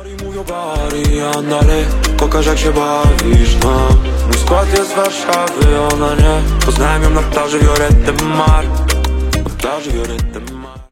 Bari mówią bari, a dalej Pokaż jak się bawisz, no. Mój skład jest z Warszawy, ona nie Poznałem ją na plaży Violette Mar. Na plaży Violette Mar.